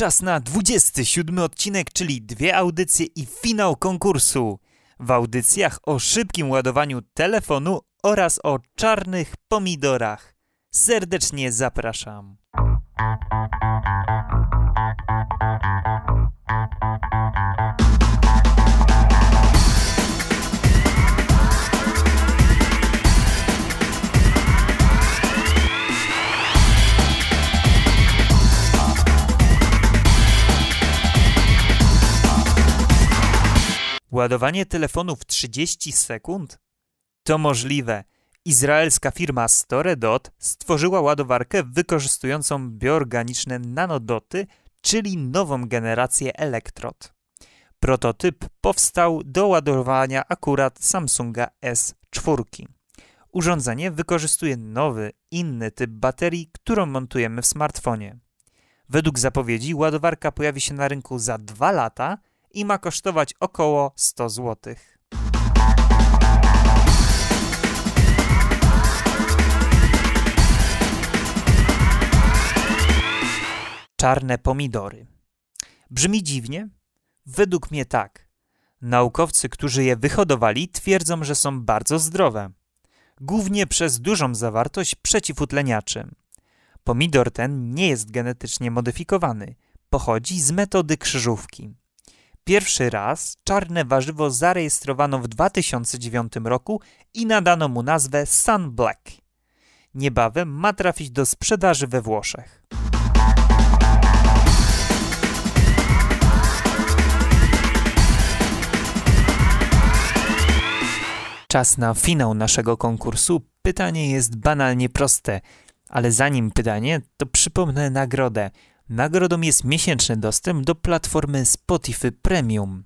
Czas na 27 odcinek, czyli dwie audycje i finał konkursu. W audycjach o szybkim ładowaniu telefonu oraz o czarnych pomidorach. Serdecznie zapraszam. Ładowanie telefonu w 30 sekund? To możliwe. Izraelska firma Storedot stworzyła ładowarkę wykorzystującą bioorganiczne nanodoty, czyli nową generację elektrod. Prototyp powstał do ładowania akurat Samsunga S4. Urządzenie wykorzystuje nowy, inny typ baterii, którą montujemy w smartfonie. Według zapowiedzi ładowarka pojawi się na rynku za 2 lata – i ma kosztować około 100 zł. Czarne pomidory. Brzmi dziwnie? Według mnie tak. Naukowcy, którzy je wyhodowali, twierdzą, że są bardzo zdrowe. Głównie przez dużą zawartość przeciwutleniaczy. Pomidor ten nie jest genetycznie modyfikowany. Pochodzi z metody krzyżówki. Pierwszy raz czarne warzywo zarejestrowano w 2009 roku i nadano mu nazwę Sun Black. Niebawem ma trafić do sprzedaży we Włoszech. Czas na finał naszego konkursu. Pytanie jest banalnie proste, ale zanim pytanie, to przypomnę nagrodę. Nagrodą jest miesięczny dostęp do platformy Spotify Premium.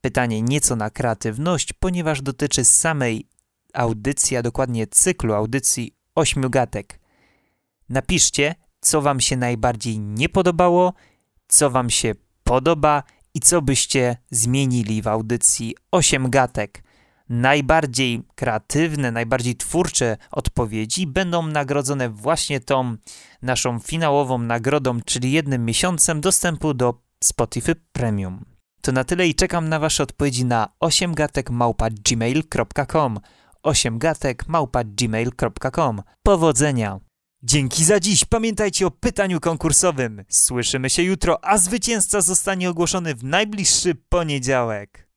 Pytanie nieco na kreatywność, ponieważ dotyczy samej audycji, a dokładnie cyklu audycji ośmiu gatek. Napiszcie, co Wam się najbardziej nie podobało, co Wam się podoba i co byście zmienili w audycji osiem gatek najbardziej kreatywne, najbardziej twórcze odpowiedzi będą nagrodzone właśnie tą naszą finałową nagrodą, czyli jednym miesiącem dostępu do Spotify Premium. To na tyle i czekam na Wasze odpowiedzi na 8gatek.gmail.com 8gatek.gmail.com Powodzenia! Dzięki za dziś. Pamiętajcie o pytaniu konkursowym. Słyszymy się jutro, a zwycięzca zostanie ogłoszony w najbliższy poniedziałek.